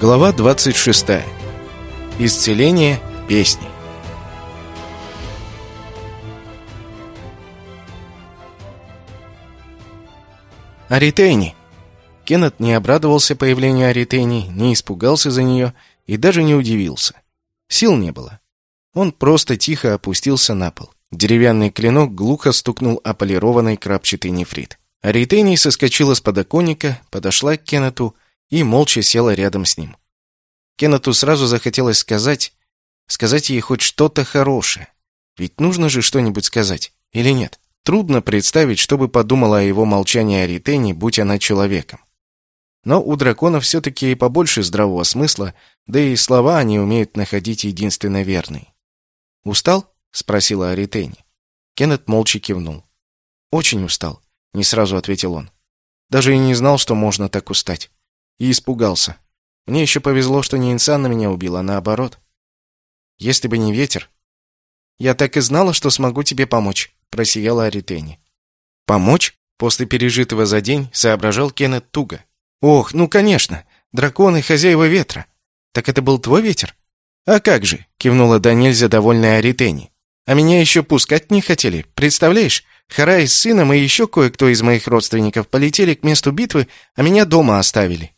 Глава 26. Исцеление песни. Аритейни. Кеннет не обрадовался появлению Аритейни, не испугался за нее и даже не удивился. Сил не было. Он просто тихо опустился на пол. Деревянный клинок глухо стукнул о полированный крапчатый нефрит. Аритейни соскочила с подоконника, подошла к Кеннету и молча села рядом с ним. Кеннету сразу захотелось сказать, сказать ей хоть что-то хорошее. Ведь нужно же что-нибудь сказать, или нет? Трудно представить, что бы подумала о его молчании Аритене, будь она человеком. Но у драконов все-таки и побольше здравого смысла, да и слова они умеют находить единственно верные. «Устал?» — спросила Аритене. Кеннет молча кивнул. «Очень устал», — не сразу ответил он. «Даже и не знал, что можно так устать и испугался. Мне еще повезло, что не инсан на меня убил, а наоборот. Если бы не ветер... Я так и знала, что смогу тебе помочь, просияла Аритени. Помочь? После пережитого за день соображал Кеннет туго. Ох, ну конечно, драконы хозяева ветра. Так это был твой ветер? А как же, кивнула до довольная Аритени. А меня еще пускать не хотели, представляешь? Харай с сыном и еще кое-кто из моих родственников полетели к месту битвы, а меня дома оставили.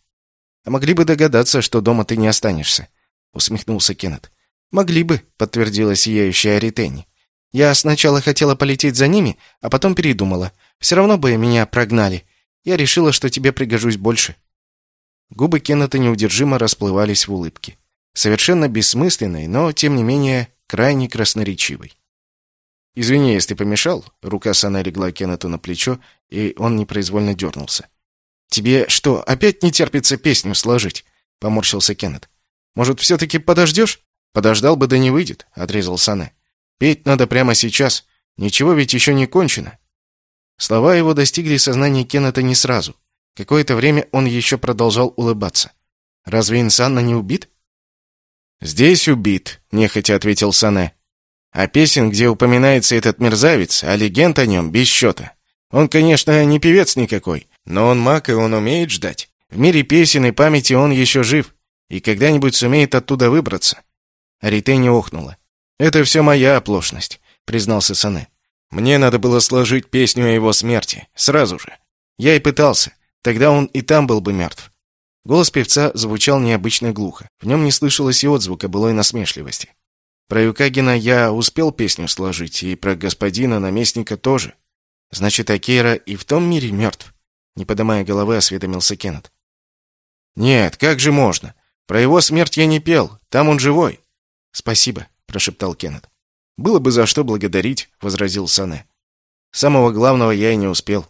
А могли бы догадаться, что дома ты не останешься, усмехнулся Кеннет. Могли бы, подтвердила сияющая Аритени. Я сначала хотела полететь за ними, а потом передумала. Все равно бы меня прогнали. Я решила, что тебе пригожусь больше. Губы Кеннета неудержимо расплывались в улыбке. Совершенно бессмысленной, но, тем не менее, крайне красноречивой. «Извини, если помешал». Рука Сана легла Кеннету на плечо, и он непроизвольно дернулся. «Тебе что, опять не терпится песню сложить?» — поморщился Кеннет. «Может, все-таки подождешь?» «Подождал бы, да не выйдет», — отрезал Сане. «Петь надо прямо сейчас. Ничего ведь еще не кончено». Слова его достигли сознания Кеннета не сразу. Какое-то время он еще продолжал улыбаться. «Разве Инсанна не убит?» «Здесь убит», — нехотя ответил Сане. «А песен, где упоминается этот мерзавец, а легенд о нем без счета. Он, конечно, не певец никакой, но он маг, и он умеет ждать. В мире песен и памяти он еще жив, и когда-нибудь сумеет оттуда выбраться. Арите не охнула. «Это все моя оплошность», — признался Сане. «Мне надо было сложить песню о его смерти, сразу же. Я и пытался. Тогда он и там был бы мертв». Голос певца звучал необычно глухо. В нем не слышалось и отзвука былой насмешливости. Про Юкагина я успел песню сложить, и про господина наместника тоже. Значит, Акейра и в том мире мертв. Не поднимая головы, осведомился Кеннет. «Нет, как же можно? Про его смерть я не пел, там он живой». «Спасибо», — прошептал Кеннет. «Было бы за что благодарить», — возразил Сане. «Самого главного я и не успел.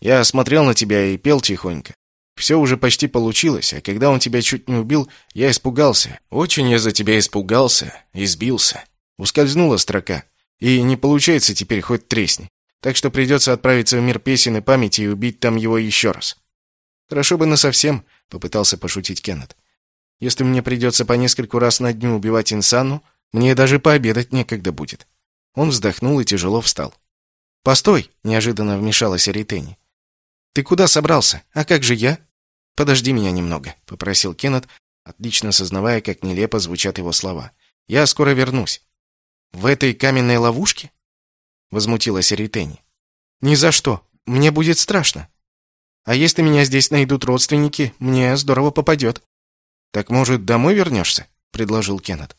Я смотрел на тебя и пел тихонько. Все уже почти получилось, а когда он тебя чуть не убил, я испугался. Очень я за тебя испугался и сбился. Ускользнула строка, и не получается теперь хоть тресни так что придется отправиться в мир песен и памяти и убить там его еще раз. Хорошо бы насовсем, попытался пошутить Кеннет. Если мне придется по нескольку раз на дню убивать Инсану, мне даже пообедать некогда будет. Он вздохнул и тяжело встал. «Постой!» — неожиданно вмешалась Аритени. «Ты куда собрался? А как же я?» «Подожди меня немного», — попросил Кеннет, отлично сознавая, как нелепо звучат его слова. «Я скоро вернусь». «В этой каменной ловушке?» Возмутилась Ритени. Ни за что. Мне будет страшно. А если меня здесь найдут родственники, мне здорово попадет. Так может, домой вернешься? предложил Кеннет.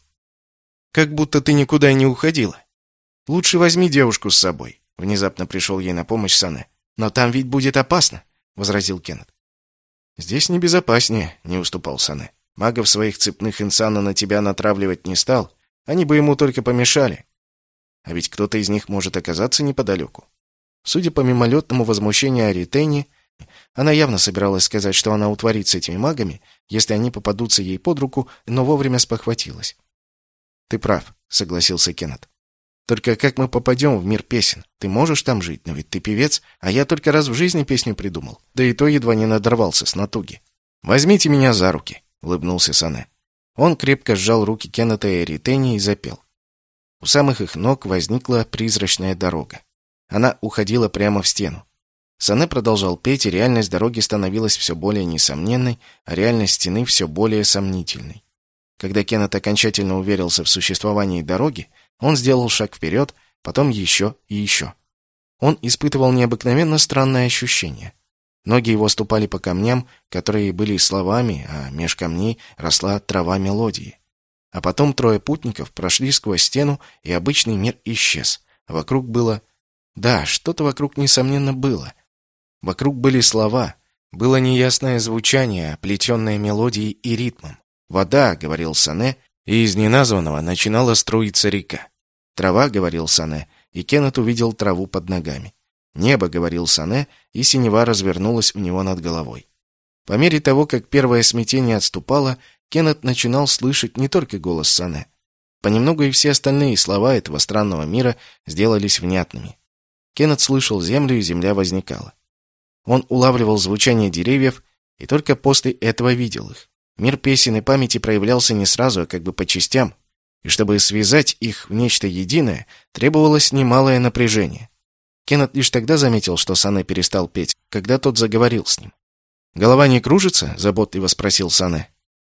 Как будто ты никуда не уходила. Лучше возьми девушку с собой. Внезапно пришел ей на помощь Сане. Но там ведь будет опасно, возразил Кеннет. Здесь небезопаснее, не уступал Сане. Магов своих цепных инсана на тебя натравливать не стал, они бы ему только помешали. А ведь кто-то из них может оказаться неподалеку. Судя по мимолетному возмущению Аритени, она явно собиралась сказать, что она утворит с этими магами, если они попадутся ей под руку, но вовремя спохватилась. «Ты прав», — согласился Кеннет. «Только как мы попадем в мир песен? Ты можешь там жить, но ведь ты певец, а я только раз в жизни песню придумал, да и то едва не надорвался с натуги. Возьмите меня за руки», — улыбнулся Сане. Он крепко сжал руки Кеннета и Эритени и запел. У самых их ног возникла призрачная дорога. Она уходила прямо в стену. Сане продолжал петь, и реальность дороги становилась все более несомненной, а реальность стены все более сомнительной. Когда Кеннет окончательно уверился в существовании дороги, он сделал шаг вперед, потом еще и еще. Он испытывал необыкновенно странное ощущение. Ноги его ступали по камням, которые были словами, а меж камней росла трава мелодии. А потом трое путников прошли сквозь стену, и обычный мир исчез. вокруг было... Да, что-то вокруг, несомненно, было. Вокруг были слова. Было неясное звучание, оплетенное мелодией и ритмом. «Вода», — говорил Сане, и из неназванного начинала струиться река. «Трава», — говорил Сане, и Кеннет увидел траву под ногами. «Небо», — говорил Сане, и синева развернулась у него над головой. По мере того, как первое смятение отступало, Кеннет начинал слышать не только голос Сане. Понемногу и все остальные слова этого странного мира сделались внятными. Кеннет слышал землю, и земля возникала. Он улавливал звучание деревьев и только после этого видел их. Мир песен и памяти проявлялся не сразу, а как бы по частям, и чтобы связать их в нечто единое, требовалось немалое напряжение. Кеннет лишь тогда заметил, что Сане перестал петь, когда тот заговорил с ним. «Голова не кружится?» — заботливо спросил Сане.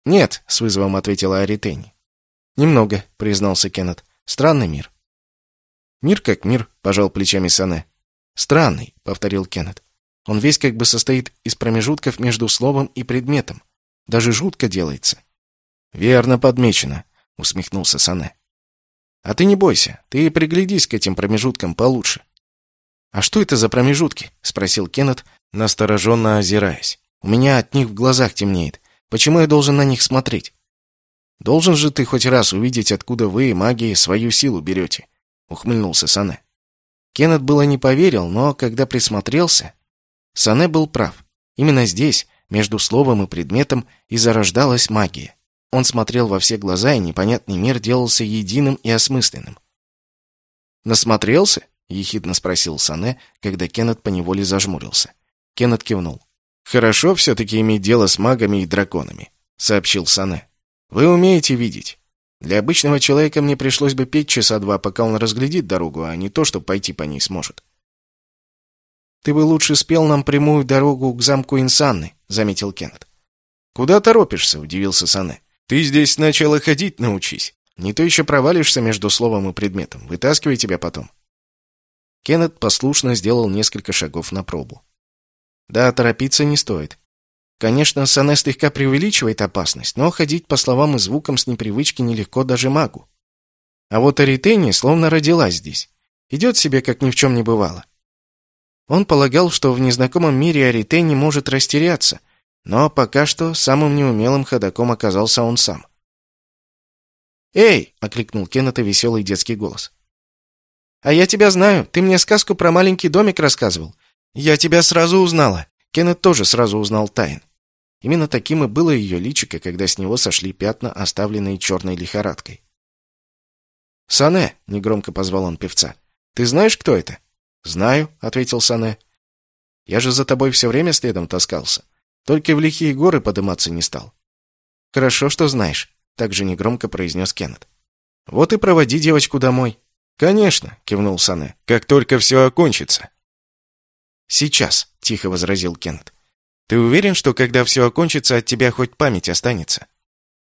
«Нет», — с вызовом ответила Аритени. «Немного», — признался Кеннет. «Странный мир». «Мир как мир», — пожал плечами Сане. «Странный», — повторил Кеннет. «Он весь как бы состоит из промежутков между словом и предметом. Даже жутко делается. Верно подмечено, усмехнулся Сане. А ты не бойся, ты приглядись к этим промежуткам получше. А что это за промежутки? спросил Кеннет, настороженно озираясь. У меня от них в глазах темнеет. Почему я должен на них смотреть? Должен же ты хоть раз увидеть, откуда вы, магии, свою силу берете, ухмыльнулся Сане. Кеннет было не поверил, но когда присмотрелся, Сане был прав. Именно здесь, между словом и предметом и зарождалась магия. Он смотрел во все глаза, и непонятный мир делался единым и осмысленным. «Насмотрелся?» — ехидно спросил Сане, когда Кеннет поневоле зажмурился. Кеннет кивнул. «Хорошо все-таки иметь дело с магами и драконами», — сообщил Сане. «Вы умеете видеть. Для обычного человека мне пришлось бы петь часа два, пока он разглядит дорогу, а не то, что пойти по ней сможет. «Ты бы лучше спел нам прямую дорогу к замку Инсанны», — заметил Кеннет. «Куда торопишься?» — удивился Сане. «Ты здесь сначала ходить научись. Не то еще провалишься между словом и предметом. Вытаскивай тебя потом». Кеннет послушно сделал несколько шагов на пробу. Да, торопиться не стоит. Конечно, Сане слегка преувеличивает опасность, но ходить по словам и звукам с непривычки нелегко даже магу. А вот Аритени словно родилась здесь. Идет себе, как ни в чем не бывало. Он полагал, что в незнакомом мире Арите не может растеряться, но пока что самым неумелым ходаком оказался он сам. «Эй!» — окликнул Кеннета веселый детский голос. «А я тебя знаю. Ты мне сказку про маленький домик рассказывал. Я тебя сразу узнала». Кеннет тоже сразу узнал Тайн. Именно таким и было ее личико, когда с него сошли пятна, оставленные черной лихорадкой. «Сане!» — негромко позвал он певца. «Ты знаешь, кто это?» «Знаю», — ответил Сане. «Я же за тобой все время следом таскался. Только в лихие горы подниматься не стал». «Хорошо, что знаешь», — также негромко произнес Кеннет. «Вот и проводи девочку домой». «Конечно», — кивнул Сане, — «как только все окончится». «Сейчас», — тихо возразил Кеннет. «Ты уверен, что когда все окончится, от тебя хоть память останется?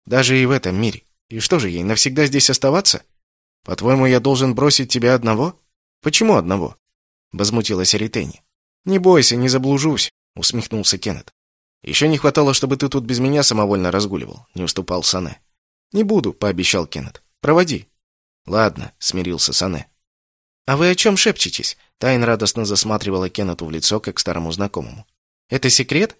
Даже и в этом мире. И что же, ей навсегда здесь оставаться? По-твоему, я должен бросить тебя одного? Почему одного? возмутилась Ритени. Не бойся, не заблужусь, усмехнулся Кеннет. Еще не хватало, чтобы ты тут без меня самовольно разгуливал, не уступал Сане. Не буду, пообещал Кеннет. Проводи. Ладно, смирился Сане. А вы о чем шепчетесь? Тайн радостно засматривала Кеннету в лицо, как старому знакомому. Это секрет?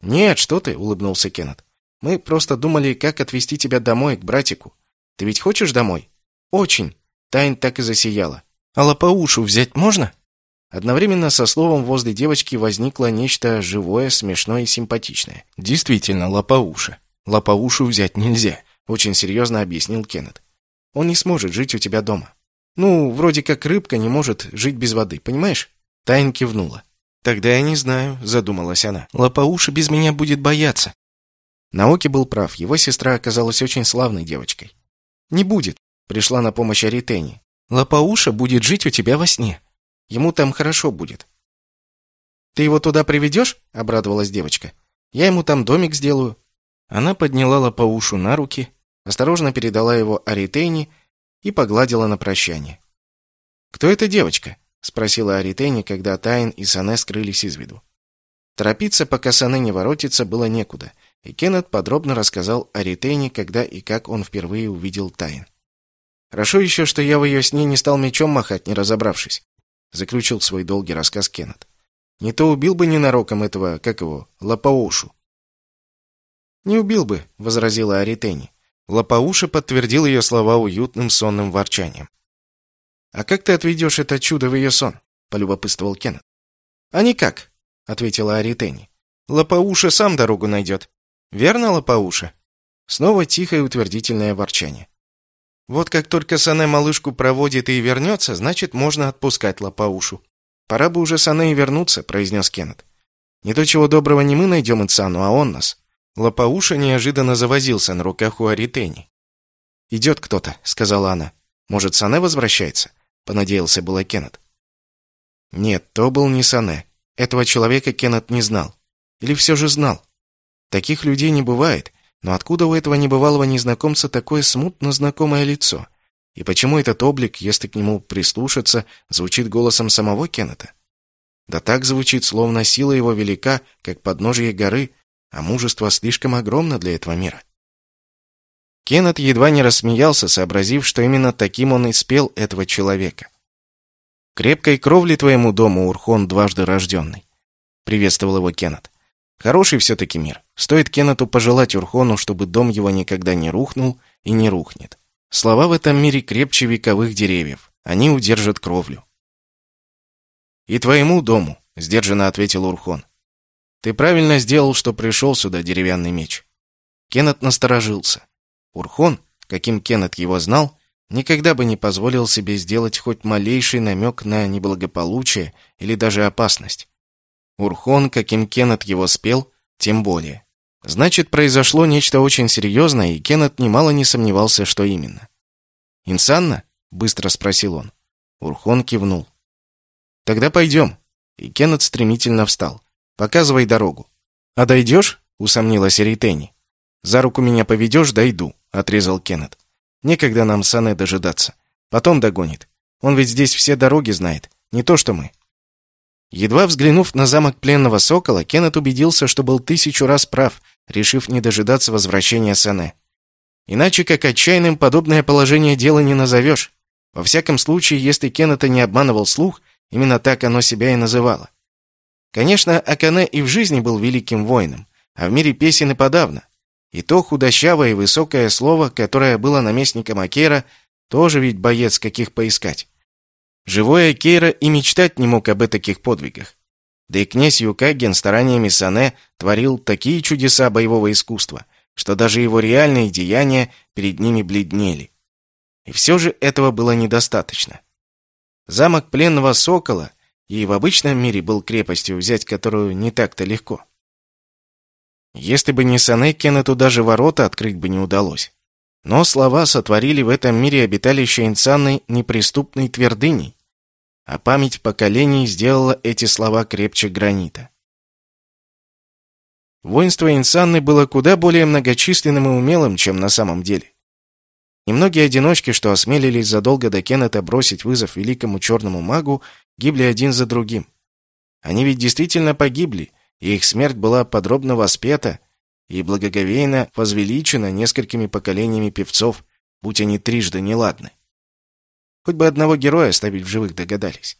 Нет, что ты, улыбнулся Кеннет. Мы просто думали, как отвезти тебя домой к братику. Ты ведь хочешь домой? Очень. Тайн так и засияла. А лопаушу взять можно? Одновременно со словом возле девочки возникло нечто живое, смешное и симпатичное. Действительно, лопауша. Лопаушу взять нельзя, очень серьезно объяснил Кеннет. Он не сможет жить у тебя дома. Ну, вроде как рыбка не может жить без воды, понимаешь? Тайн кивнула. Тогда я не знаю, задумалась она. Лопауша без меня будет бояться. Наоки был прав, его сестра оказалась очень славной девочкой. Не будет, пришла на помощь Аритени. Лопауша будет жить у тебя во сне. Ему там хорошо будет. «Ты его туда приведешь?» — обрадовалась девочка. «Я ему там домик сделаю». Она подняла Лапаушу на руки, осторожно передала его Аритейне и погладила на прощание. «Кто эта девочка?» — спросила Аритейне, когда Тайн и Сане скрылись из виду. Торопиться, пока Сане не воротится, было некуда, и Кеннет подробно рассказал Аритейне, когда и как он впервые увидел Тайн. «Хорошо еще, что я в ее сне не стал мечом махать, не разобравшись», — заключил свой долгий рассказ Кеннет. «Не то убил бы ненароком этого, как его, Лапаушу». «Не убил бы», — возразила Аритейни. Лапауша подтвердил ее слова уютным сонным ворчанием. «А как ты отведешь это чудо в ее сон?» — полюбопытствовал Кеннет. «А никак», — ответила Аритени. «Лапауша сам дорогу найдет». «Верно, Лапауша?» Снова тихое утвердительное ворчание. «Вот как только Сане малышку проводит и вернется, значит, можно отпускать Лапаушу». «Пора бы уже Сане и вернуться», — произнес Кеннет. «Не то чего доброго не мы найдем Ицану, а он нас». Лапауша неожиданно завозился на руках у Аритени. «Идет кто-то», — сказала она. «Может, Сане возвращается?» понадеялся было Кеннет. Нет, то был не Сане. Этого человека Кеннет не знал. Или все же знал. Таких людей не бывает, но откуда у этого небывалого незнакомца такое смутно знакомое лицо? И почему этот облик, если к нему прислушаться, звучит голосом самого Кеннета? Да так звучит, словно сила его велика, как подножие горы, а мужество слишком огромно для этого мира. Кеннет едва не рассмеялся, сообразив, что именно таким он и спел этого человека. «Крепкой кровли твоему дому, Урхон, дважды рожденный», — приветствовал его Кеннет. «Хороший все-таки мир. Стоит Кеннету пожелать Урхону, чтобы дом его никогда не рухнул и не рухнет. Слова в этом мире крепче вековых деревьев. Они удержат кровлю». «И твоему дому», — сдержанно ответил Урхон. «Ты правильно сделал, что пришел сюда, деревянный меч». Кеннет насторожился. Урхон, каким Кеннет его знал, никогда бы не позволил себе сделать хоть малейший намек на неблагополучие или даже опасность. Урхон, каким Кеннет его спел, тем более. Значит, произошло нечто очень серьезное, и Кеннет немало не сомневался, что именно. «Инсанна?» — быстро спросил он. Урхон кивнул. «Тогда пойдем». И Кеннет стремительно встал. «Показывай дорогу». «А дойдешь?» — усомнилась Эритени. «За руку меня поведешь, дойду». — отрезал Кеннет. «Некогда нам Сане дожидаться. Потом догонит. Он ведь здесь все дороги знает. Не то, что мы». Едва взглянув на замок пленного сокола, Кеннет убедился, что был тысячу раз прав, решив не дожидаться возвращения Сане. Иначе как отчаянным подобное положение дела не назовешь. Во всяком случае, если Кеннета не обманывал слух, именно так оно себя и называло. Конечно, Акане и в жизни был великим воином, а в мире песен и подавно. И то худощавое и высокое слово, которое было наместником Акейра, тоже ведь боец, каких поискать. Живой Акейра и мечтать не мог об таких подвигах. Да и князь Юкаген стараниями Сане творил такие чудеса боевого искусства, что даже его реальные деяния перед ними бледнели. И все же этого было недостаточно. Замок пленного сокола и в обычном мире был крепостью, взять которую не так-то легко. Если бы не Сане, Кеннету даже ворота открыть бы не удалось. Но слова сотворили в этом мире обиталище Инсанны неприступной твердыней, а память поколений сделала эти слова крепче гранита. Воинство Инсанны было куда более многочисленным и умелым, чем на самом деле. Немногие одиночки, что осмелились задолго до Кеннета бросить вызов великому черному магу, гибли один за другим. Они ведь действительно погибли, и их смерть была подробно воспета и благоговейно возвеличена несколькими поколениями певцов, будь они трижды неладны. Хоть бы одного героя оставить в живых догадались.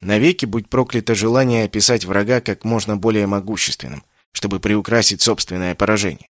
Навеки будь проклято желание описать врага как можно более могущественным, чтобы приукрасить собственное поражение.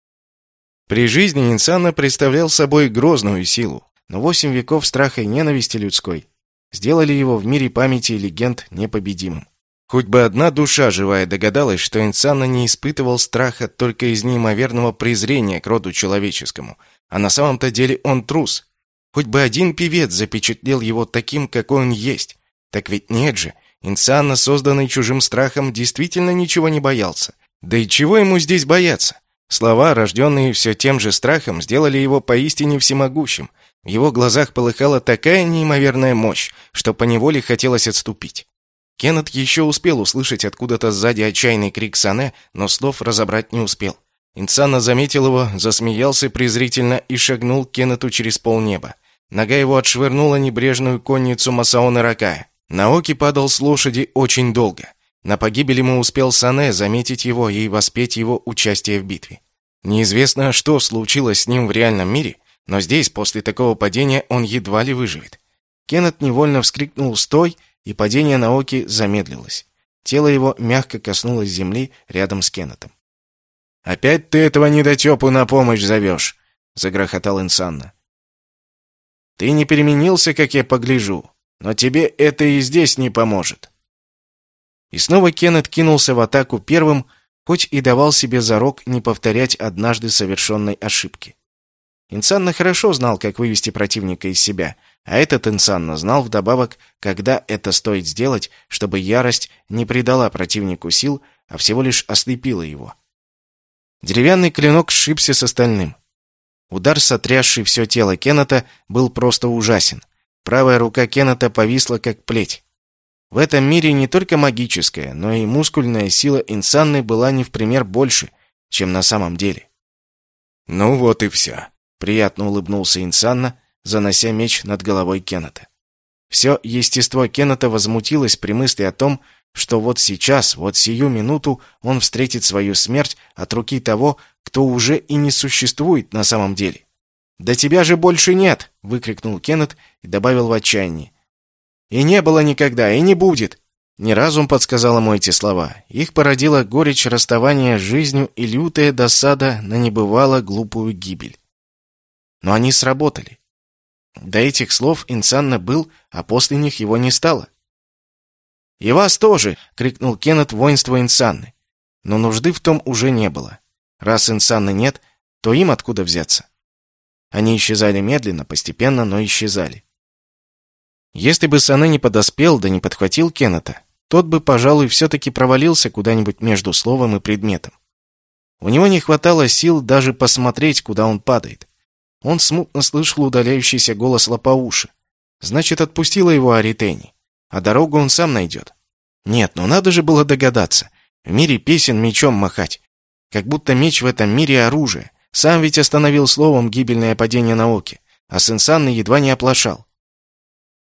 При жизни Инсана представлял собой грозную силу, но восемь веков страха и ненависти людской сделали его в мире памяти и легенд непобедимым. Хоть бы одна душа живая догадалась, что Инсана не испытывал страха только из неимоверного презрения к роду человеческому, а на самом-то деле он трус. Хоть бы один певец запечатлел его таким, какой он есть. Так ведь нет же, Инсана, созданный чужим страхом, действительно ничего не боялся. Да и чего ему здесь бояться? Слова, рожденные все тем же страхом, сделали его поистине всемогущим. В его глазах полыхала такая неимоверная мощь, что поневоле хотелось отступить. Кеннет еще успел услышать откуда-то сзади отчаянный крик Сане, но слов разобрать не успел. Инсана заметил его, засмеялся презрительно и шагнул Кеннету через полнеба. Нога его отшвырнула небрежную конницу Масаона Ракая. Наоки падал с лошади очень долго. На погибель ему успел Сане заметить его и воспеть его участие в битве. Неизвестно, что случилось с ним в реальном мире, но здесь, после такого падения, он едва ли выживет. Кеннет невольно вскрикнул «Стой!» и падение Наоки замедлилось. Тело его мягко коснулось земли рядом с Кеннетом. «Опять ты этого недотепу на помощь зовешь!» — загрохотал Инсанна. «Ты не переменился, как я погляжу, но тебе это и здесь не поможет». И снова Кеннет кинулся в атаку первым, хоть и давал себе зарок не повторять однажды совершенной ошибки. Инсанна хорошо знал, как вывести противника из себя, а этот Инсанна знал вдобавок, когда это стоит сделать, чтобы ярость не придала противнику сил, а всего лишь ослепила его. Деревянный клинок сшибся с остальным. Удар, сотрясший все тело Кеннета, был просто ужасен. Правая рука Кеннета повисла, как плеть. В этом мире не только магическая, но и мускульная сила Инсанны была не в пример больше, чем на самом деле. «Ну вот и все», — приятно улыбнулся Инсанна, занося меч над головой Кеннета. Все естество Кеннета возмутилось при мысли о том, что вот сейчас, вот сию минуту он встретит свою смерть от руки того, кто уже и не существует на самом деле. «Да тебя же больше нет!» — выкрикнул Кеннет и добавил в отчаянии. «И не было никогда, и не будет!» Не разум подсказал ему эти слова. Их породила горечь расставания с жизнью и лютая досада на небывало глупую гибель. Но они сработали. До этих слов Инсанна был, а после них его не стало. «И вас тоже!» — крикнул Кеннет воинство Инсанны. Но нужды в том уже не было. Раз Инсанны нет, то им откуда взяться? Они исчезали медленно, постепенно, но исчезали. Если бы Сане не подоспел, да не подхватил Кеннета, тот бы, пожалуй, все-таки провалился куда-нибудь между словом и предметом. У него не хватало сил даже посмотреть, куда он падает. Он смутно слышал удаляющийся голос Лапауши. Значит, отпустила его Аритени а дорогу он сам найдет. Нет, ну надо же было догадаться. В мире песен мечом махать. Как будто меч в этом мире оружие. Сам ведь остановил словом гибельное падение науки, а Сенсанны едва не оплошал.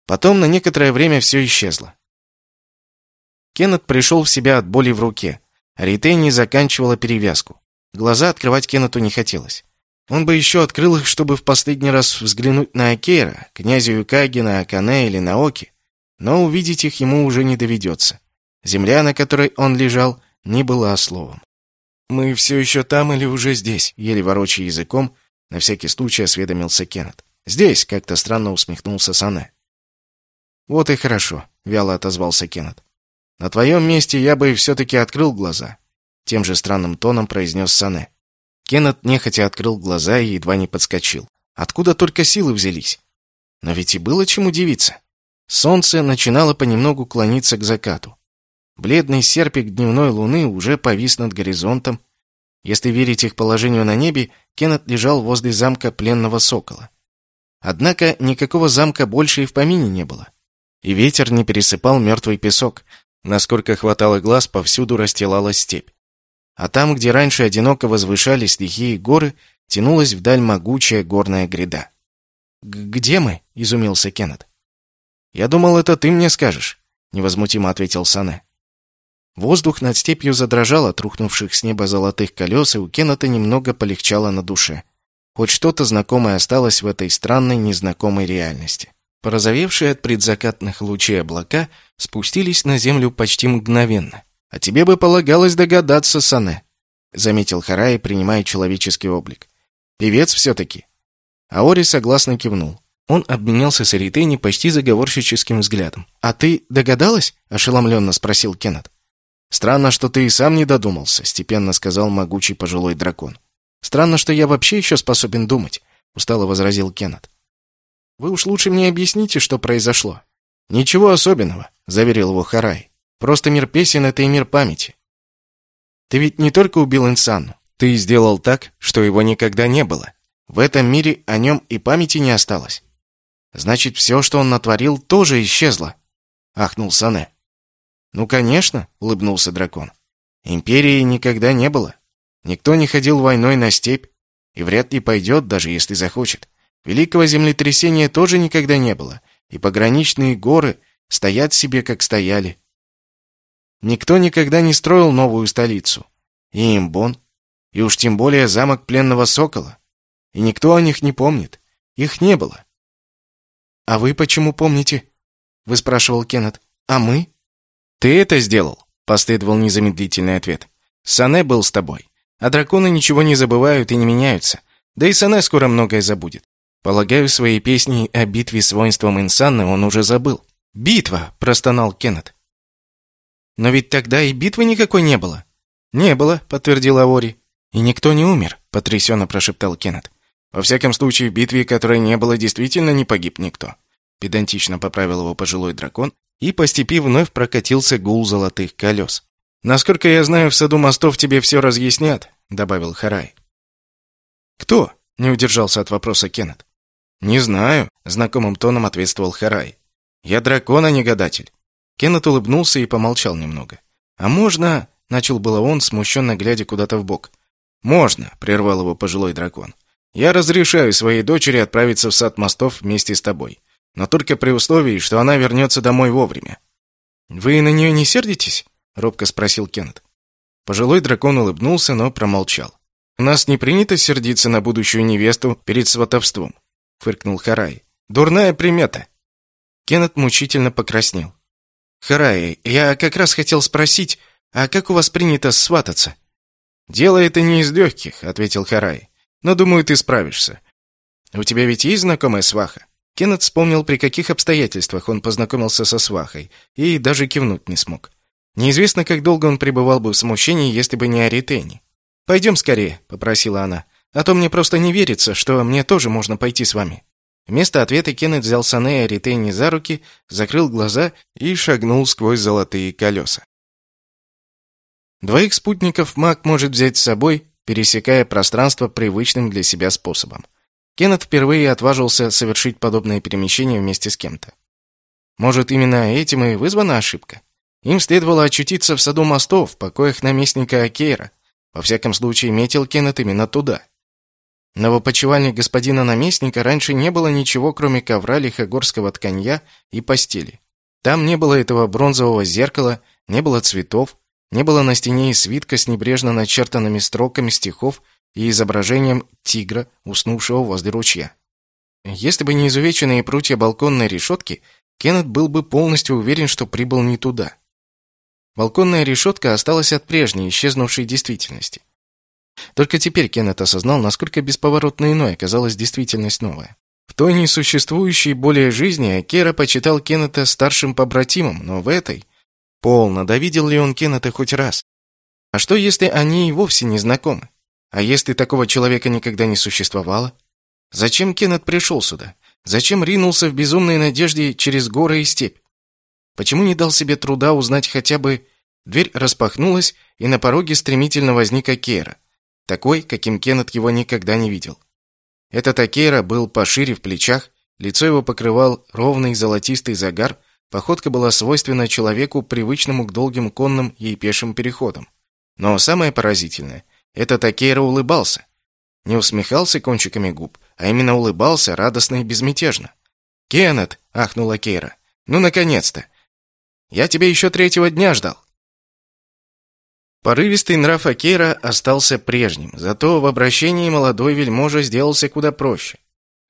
Потом на некоторое время все исчезло. Кеннет пришел в себя от боли в руке. А Ритейни заканчивала перевязку. Глаза открывать Кеннету не хотелось. Он бы еще открыл их, чтобы в последний раз взглянуть на Акейра, князя Юкагина, Акане или Наоки но увидеть их ему уже не доведется. Земля, на которой он лежал, не была словом. «Мы все еще там или уже здесь?» Еле ворочая языком, на всякий случай осведомился Кеннет. «Здесь», — как-то странно усмехнулся Сане. «Вот и хорошо», — вяло отозвался Кеннет. «На твоем месте я бы все-таки открыл глаза», — тем же странным тоном произнес Сане. Кеннет нехотя открыл глаза и едва не подскочил. Откуда только силы взялись? Но ведь и было чем удивиться. Солнце начинало понемногу клониться к закату. Бледный серпик дневной луны уже повис над горизонтом. Если верить их положению на небе, Кеннет лежал возле замка пленного сокола. Однако никакого замка больше и в помине не было. И ветер не пересыпал мертвый песок. Насколько хватало глаз, повсюду расстилалась степь. А там, где раньше одиноко возвышались лихие горы, тянулась вдаль могучая горная гряда. «Где мы?» — изумился Кеннет. «Я думал, это ты мне скажешь», — невозмутимо ответил Сане. Воздух над степью задрожал от рухнувших с неба золотых колес, и у Кеннета немного полегчало на душе. Хоть что-то знакомое осталось в этой странной, незнакомой реальности. Порозовевшие от предзакатных лучей облака спустились на землю почти мгновенно. «А тебе бы полагалось догадаться, Сане», — заметил Харай, принимая человеческий облик. «Певец все-таки». Аори согласно кивнул. Он обменялся с Эритейни почти заговорщическим взглядом. «А ты догадалась?» — ошеломленно спросил Кеннет. «Странно, что ты и сам не додумался», — степенно сказал могучий пожилой дракон. «Странно, что я вообще еще способен думать», — устало возразил Кеннет. «Вы уж лучше мне объясните, что произошло». «Ничего особенного», — заверил его Харай. «Просто мир песен — это и мир памяти. Ты ведь не только убил Инсану, ты сделал так, что его никогда не было. В этом мире о нем и памяти не осталось. Значит, все, что он натворил, тоже исчезло, ахнул Сане. «Ну, конечно», — улыбнулся дракон. «Империи никогда не было. Никто не ходил войной на степь, и вряд ли пойдет, даже если захочет. Великого землетрясения тоже никогда не было, и пограничные горы стоят себе, как стояли. Никто никогда не строил новую столицу. И Имбон, и уж тем более замок пленного сокола. И никто о них не помнит. Их не было. «А вы почему помните?» — выспрашивал Кеннет. «А мы?» «Ты это сделал?» — последовал незамедлительный ответ. «Сане был с тобой. А драконы ничего не забывают и не меняются. Да и Сане скоро многое забудет. Полагаю, свои песни о битве с воинством Инсанны он уже забыл. «Битва!» – простонал Кеннет. «Но ведь тогда и битвы никакой не было». «Не было», – подтвердил Авори. «И никто не умер», – потрясенно прошептал Кеннет. «Во всяком случае, в битве, которой не было, действительно не погиб никто», – педантично поправил его пожилой дракон, и по степи вновь прокатился гул золотых колес. «Насколько я знаю, в саду мостов тебе все разъяснят», — добавил Харай. «Кто?» — не удержался от вопроса Кеннет. «Не знаю», — знакомым тоном ответствовал Харай. «Я дракон, а не гадатель». Кеннет улыбнулся и помолчал немного. «А можно...» — начал было он, смущенно глядя куда-то в бок. «Можно», — прервал его пожилой дракон. «Я разрешаю своей дочери отправиться в сад мостов вместе с тобой. Но только при условии, что она вернется домой вовремя». «Вы на нее не сердитесь?» — робко спросил Кеннет. Пожилой дракон улыбнулся, но промолчал. «У нас не принято сердиться на будущую невесту перед сватовством фыркнул Харай. Дурная примета. Кеннет мучительно покраснел. Харай, я как раз хотел спросить, а как у вас принято свататься? Дело это не из легких, ответил Харай. Но думаю, ты справишься. У тебя ведь есть знакомая сваха? Кеннет вспомнил, при каких обстоятельствах он познакомился со свахой, и даже кивнуть не смог. Неизвестно, как долго он пребывал бы в смущении, если бы не Аритени. «Пойдем скорее», — попросила она. А то мне просто не верится, что мне тоже можно пойти с вами». Вместо ответа Кеннет взял Сане и Аритейни за руки, закрыл глаза и шагнул сквозь золотые колеса. Двоих спутников маг может взять с собой, пересекая пространство привычным для себя способом. Кеннет впервые отважился совершить подобное перемещение вместе с кем-то. Может, именно этим и вызвана ошибка? Им следовало очутиться в саду мостов, в покоях наместника Акейра. Во всяком случае, метил Кеннет именно туда. На в господина наместника раньше не было ничего, кроме ковра лихогорского тканья и постели. Там не было этого бронзового зеркала, не было цветов, не было на стене и свитка с небрежно начертанными строками стихов и изображением тигра, уснувшего возле ручья. Если бы не изувеченные прутья балконной решетки, Кеннет был бы полностью уверен, что прибыл не туда. Балконная решетка осталась от прежней, исчезнувшей действительности. Только теперь Кеннет осознал, насколько бесповоротно иной оказалась действительность новая. В той несуществующей более жизни Кера почитал Кеннета старшим побратимом, но в этой... Полно, да видел ли он Кеннета хоть раз? А что, если они и вовсе не знакомы? А если такого человека никогда не существовало? Зачем Кеннет пришел сюда? Зачем ринулся в безумной надежде через горы и степь? Почему не дал себе труда узнать хотя бы... Дверь распахнулась, и на пороге стремительно возник Акера. Такой, каким Кеннет его никогда не видел. Этот Акейра был пошире в плечах, лицо его покрывал ровный золотистый загар, походка была свойственна человеку, привычному к долгим конным и пешим переходам. Но самое поразительное, этот Акейра улыбался. Не усмехался кончиками губ, а именно улыбался радостно и безмятежно. «Кеннет!» — ахнула Кейра. «Ну, наконец-то! Я тебя еще третьего дня ждал!» Порывистый нрав Акейра остался прежним, зато в обращении молодой вельможа сделался куда проще.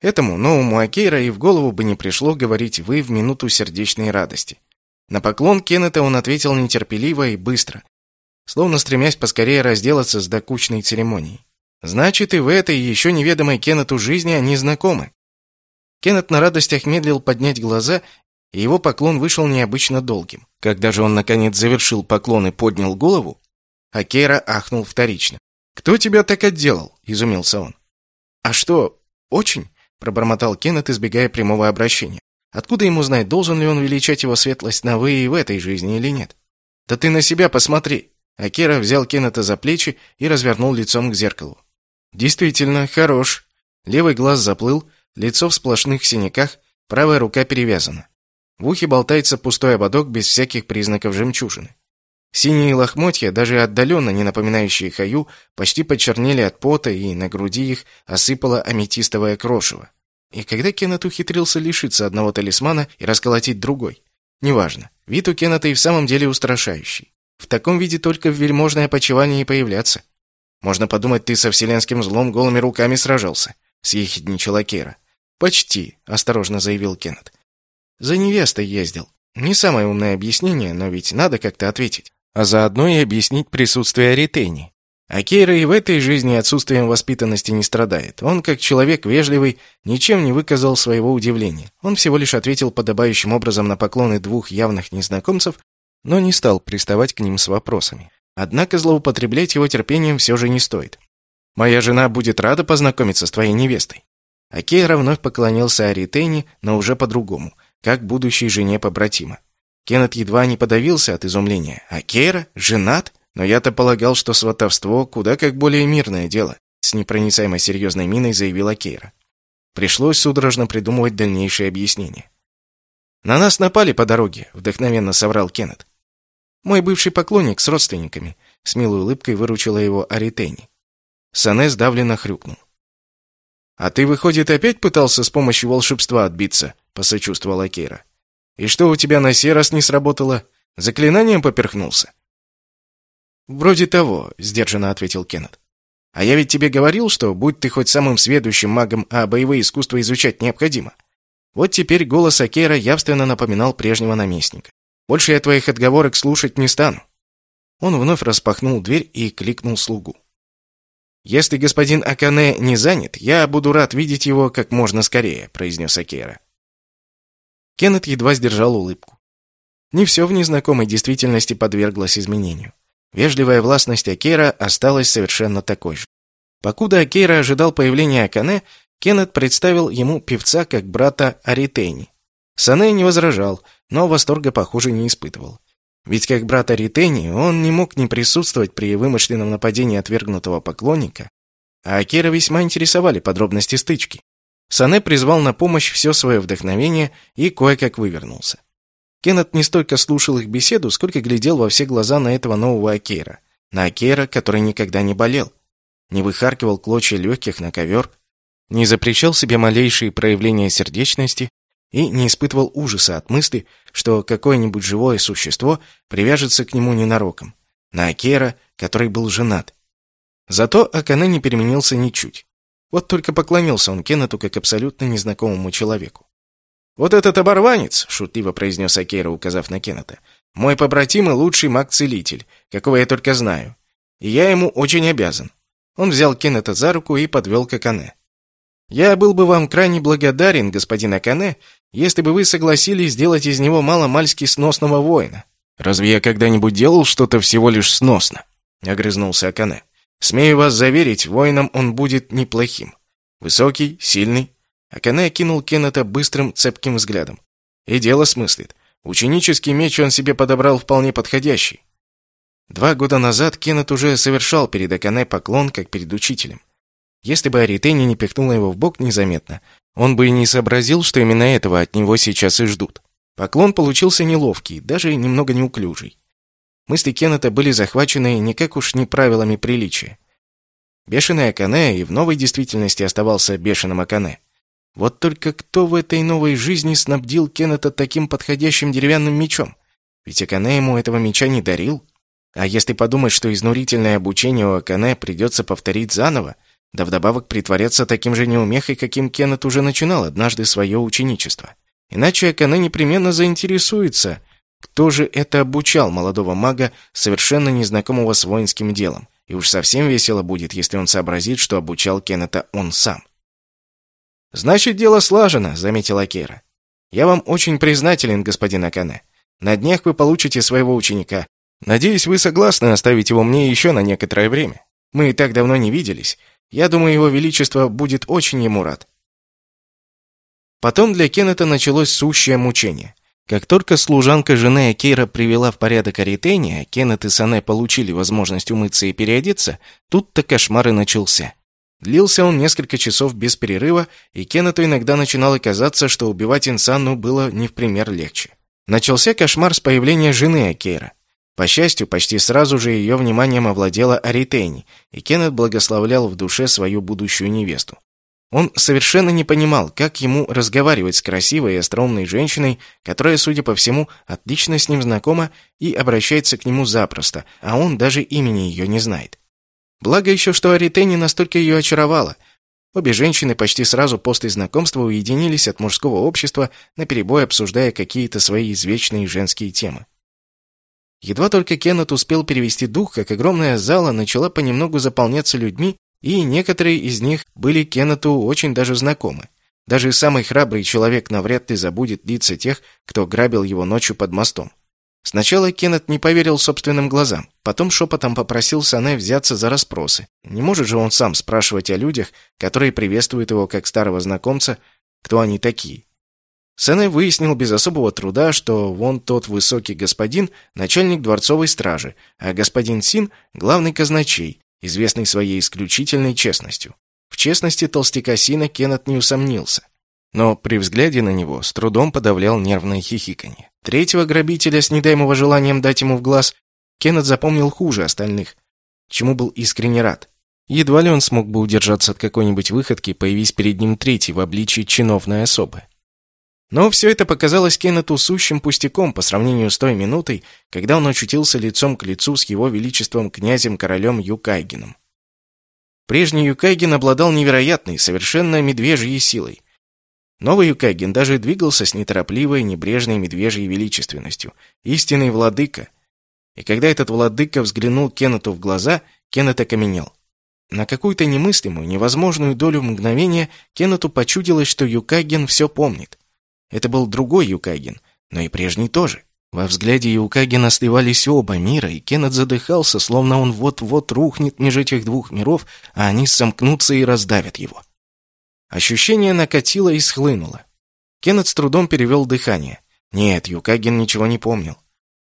Этому новому Акейра и в голову бы не пришло говорить «вы» в минуту сердечной радости. На поклон Кеннета он ответил нетерпеливо и быстро, словно стремясь поскорее разделаться с докучной церемонией. Значит, и в этой еще неведомой Кеннету жизни они знакомы. Кеннет на радостях медлил поднять глаза, и его поклон вышел необычно долгим. Когда же он, наконец, завершил поклон и поднял голову, а Кейра ахнул вторично. «Кто тебя так отделал?» – изумился он. «А что, очень?» – пробормотал Кеннет, избегая прямого обращения. «Откуда ему знать, должен ли он величать его светлость на «вы» и в этой жизни или нет?» «Да ты на себя посмотри!» Акера взял Кеннета за плечи и развернул лицом к зеркалу. «Действительно, хорош!» Левый глаз заплыл, лицо в сплошных синяках, правая рука перевязана. В ухе болтается пустой ободок без всяких признаков жемчужины. Синие лохмотья, даже отдаленно не напоминающие хаю, почти почернели от пота, и на груди их осыпало аметистовое крошево. И когда Кеннет ухитрился лишиться одного талисмана и расколотить другой? Неважно. Вид у Кеннета и в самом деле устрашающий. В таком виде только в вельможной опочивании и появляться. Можно подумать, ты со вселенским злом голыми руками сражался, съехидничала Кера. Почти, осторожно заявил Кеннет. За невестой ездил. Не самое умное объяснение, но ведь надо как-то ответить. А заодно и объяснить присутствие Ритейни. А Кейра и в этой жизни отсутствием воспитанности не страдает. Он, как человек вежливый, ничем не выказал своего удивления. Он всего лишь ответил подобающим образом на поклоны двух явных незнакомцев, но не стал приставать к ним с вопросами. Однако злоупотреблять его терпением все же не стоит. «Моя жена будет рада познакомиться с твоей невестой». А Кейра вновь поклонился Аритейне, но уже по-другому, как будущей жене побратима. Кеннет едва не подавился от изумления. «А Кейра? Женат?» Но я-то полагал, что сватовство куда как более мирное дело, с непроницаемо серьезной миной заявила Кейра. Пришлось судорожно придумывать дальнейшие объяснения. «На нас напали по дороге», — вдохновенно соврал Кеннет. «Мой бывший поклонник с родственниками», — с милой улыбкой выручила его Аритени. Сане сдавленно хрюкнул. «А ты, выходит, опять пытался с помощью волшебства отбиться?» — посочувствовала Кейра. «И что у тебя на сей раз не сработало? Заклинанием поперхнулся?» «Вроде того», — сдержанно ответил Кеннет. «А я ведь тебе говорил, что, будь ты хоть самым сведущим магом, а боевые искусства изучать необходимо». Вот теперь голос Акера явственно напоминал прежнего наместника. «Больше я твоих отговорок слушать не стану». Он вновь распахнул дверь и кликнул слугу. «Если господин Акане не занят, я буду рад видеть его как можно скорее», — произнес Акера. Кеннет едва сдержал улыбку. Не все в незнакомой действительности подверглось изменению. Вежливая властность Акейра осталась совершенно такой же. Покуда Акейра ожидал появления Акане, Кеннет представил ему певца как брата Аритени. Сане не возражал, но восторга, похоже, не испытывал. Ведь как брат Аритени он не мог не присутствовать при вымышленном нападении отвергнутого поклонника, а Акера весьма интересовали подробности стычки. Сане призвал на помощь все свое вдохновение и кое-как вывернулся. Кеннет не столько слушал их беседу, сколько глядел во все глаза на этого нового Акейра. На Акейра, который никогда не болел. Не выхаркивал клочья легких на ковер, не запрещал себе малейшие проявления сердечности и не испытывал ужаса от мысли, что какое-нибудь живое существо привяжется к нему ненароком. На Акейра, который был женат. Зато Акане не переменился ничуть. Вот только поклонился он Кеннету как абсолютно незнакомому человеку. «Вот этот оборванец», — шутливо произнес Акейра, указав на Кеннета, «мой побратим и лучший маг-целитель, какого я только знаю. И я ему очень обязан». Он взял Кеннета за руку и подвел к Акане. «Я был бы вам крайне благодарен, господин Акане, если бы вы согласились сделать из него мало-мальски сносного воина». «Разве я когда-нибудь делал что-то всего лишь сносно?» — огрызнулся Акане. «Смею вас заверить, воином он будет неплохим. Высокий, сильный, Акане окинул Кеннета быстрым, цепким взглядом. И дело смыслит. Ученический меч он себе подобрал вполне подходящий. Два года назад Кеннет уже совершал перед Акане поклон, как перед учителем. Если бы Аритени не пихнула его в бок незаметно, он бы и не сообразил, что именно этого от него сейчас и ждут. Поклон получился неловкий, даже немного неуклюжий. Мысли Кеннета были захвачены никак уж не правилами приличия. Бешеный Акане и в новой действительности оставался бешеным Акане. Вот только кто в этой новой жизни снабдил Кеннета таким подходящим деревянным мечом? Ведь Акане ему этого меча не дарил. А если подумать, что изнурительное обучение у Акане придется повторить заново, да вдобавок притворяться таким же неумехой, каким Кеннет уже начинал однажды свое ученичество. Иначе Акане непременно заинтересуется, кто же это обучал молодого мага, совершенно незнакомого с воинским делом. И уж совсем весело будет, если он сообразит, что обучал Кеннета он сам. «Значит, дело слажено», — заметила Кейра. «Я вам очень признателен, господин Акане. На днях вы получите своего ученика. Надеюсь, вы согласны оставить его мне еще на некоторое время. Мы и так давно не виделись. Я думаю, его величество будет очень ему рад». Потом для Кеннета началось сущее мучение. Как только служанка жены Акейра привела в порядок Аритения, Кеннет и Сане получили возможность умыться и переодеться, тут-то кошмар и начался. Длился он несколько часов без перерыва, и Кеннету иногда начинало казаться, что убивать Инсанну было не в пример легче. Начался кошмар с появления жены Акейра. По счастью, почти сразу же ее вниманием овладела Аритейни, и Кеннет благословлял в душе свою будущую невесту. Он совершенно не понимал, как ему разговаривать с красивой и остроумной женщиной, которая, судя по всему, отлично с ним знакома и обращается к нему запросто, а он даже имени ее не знает. Благо еще, что Аритени настолько ее очаровала. Обе женщины почти сразу после знакомства уединились от мужского общества, наперебой обсуждая какие-то свои извечные женские темы. Едва только Кеннет успел перевести дух, как огромная зала начала понемногу заполняться людьми, и некоторые из них были Кеннету очень даже знакомы. Даже самый храбрый человек навряд ли забудет лица тех, кто грабил его ночью под мостом. Сначала Кеннет не поверил собственным глазам, потом шепотом попросил Сане взяться за расспросы. Не может же он сам спрашивать о людях, которые приветствуют его как старого знакомца, кто они такие. Сане выяснил без особого труда, что вон тот высокий господин – начальник дворцовой стражи, а господин Син – главный казначей, известный своей исключительной честностью. В честности толстяка Сина Кеннет не усомнился – но при взгляде на него с трудом подавлял нервное хихиканье. Третьего грабителя с недаемого желанием дать ему в глаз Кеннет запомнил хуже остальных, чему был искренне рад. Едва ли он смог бы удержаться от какой-нибудь выходки, появись перед ним третий в обличии чиновной особы. Но все это показалось Кеннету сущим пустяком по сравнению с той минутой, когда он очутился лицом к лицу с его величеством князем-королем Юкайгеном. Прежний Юкайген обладал невероятной, совершенно медвежьей силой. Новый Юкагин даже двигался с неторопливой, небрежной медвежьей величественностью. Истинный владыка. И когда этот владыка взглянул Кеннету в глаза, Кеннет окаменел. На какую-то немыслимую, невозможную долю мгновения Кеннету почудилось, что Юкагин все помнит. Это был другой Юкагин, но и прежний тоже. Во взгляде Юкагина сливались оба мира, и Кеннет задыхался, словно он вот-вот рухнет меж этих двух миров, а они сомкнутся и раздавят его. Ощущение накатило и схлынуло. Кеннет с трудом перевел дыхание. Нет, Юкагин ничего не помнил.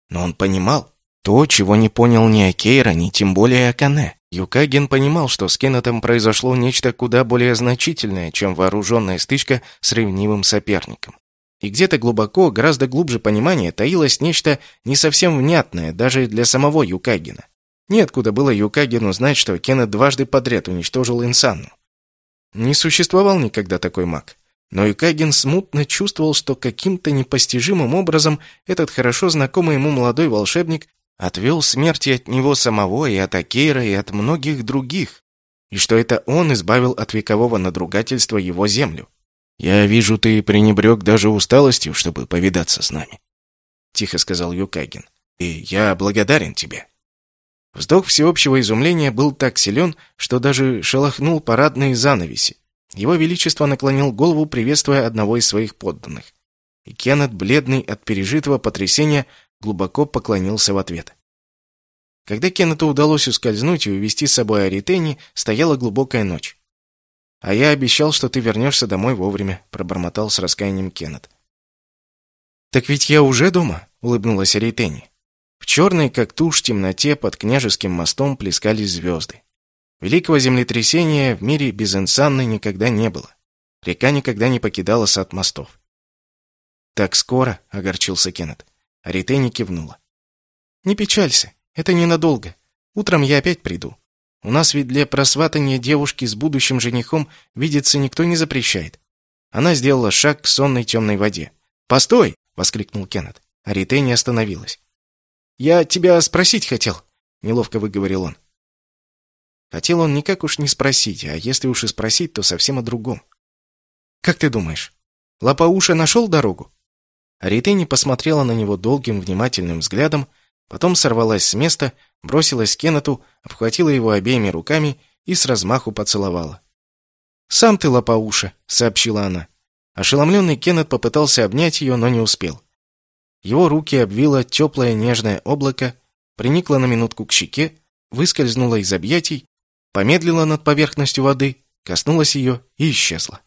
Но он понимал то, чего не понял ни Акейра, ни тем более Акане. Юкагин понимал, что с Кеннетом произошло нечто куда более значительное, чем вооруженная стычка с ревнивым соперником. И где-то глубоко, гораздо глубже понимания таилось нечто не совсем внятное даже для самого Юкагина. Неоткуда было Юкагину знать, что Кеннет дважды подряд уничтожил Инсанну. Не существовал никогда такой маг. Но Юкагин смутно чувствовал, что каким-то непостижимым образом этот хорошо знакомый ему молодой волшебник отвел смерти от него самого и от Акейра и от многих других, и что это он избавил от векового надругательства его землю. «Я вижу, ты пренебрег даже усталостью, чтобы повидаться с нами», — тихо сказал Юкагин. «И я благодарен тебе». Вздох всеобщего изумления был так силен, что даже шелохнул парадные занавеси. Его Величество наклонил голову, приветствуя одного из своих подданных. И Кеннет, бледный от пережитого потрясения, глубоко поклонился в ответ. Когда Кеннету удалось ускользнуть и увести с собой Аритени, стояла глубокая ночь. «А я обещал, что ты вернешься домой вовремя», — пробормотал с раскаянием Кеннет. «Так ведь я уже дома», — улыбнулась Аритени. В черной, как тушь, темноте под княжеским мостом плескались звезды. Великого землетрясения в мире без Инсанны никогда не было. Река никогда не покидала сад мостов. «Так скоро?» — огорчился Кеннет. А Ритейни кивнула. «Не печалься, это ненадолго. Утром я опять приду. У нас ведь для просватания девушки с будущим женихом видеться никто не запрещает». Она сделала шаг к сонной темной воде. «Постой!» — воскликнул Кеннет. А Ритейни остановилась. «Я тебя спросить хотел», — неловко выговорил он. Хотел он никак уж не спросить, а если уж и спросить, то совсем о другом. «Как ты думаешь, Лапауша нашел дорогу?» Аритени посмотрела на него долгим внимательным взглядом, потом сорвалась с места, бросилась к Кеннету, обхватила его обеими руками и с размаху поцеловала. «Сам ты, Лапауша», — сообщила она. Ошеломленный Кеннет попытался обнять ее, но не успел. Его руки обвило теплое нежное облако, приникло на минутку к щеке, выскользнуло из объятий, помедлило над поверхностью воды, коснулось ее и исчезло.